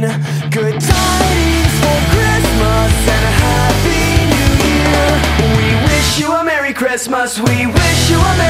good tidings for Christmas and a happy new year. We wish you a Merry Christmas. We wish you a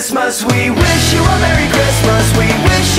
Christmas, we wish you a Merry Christmas, we wish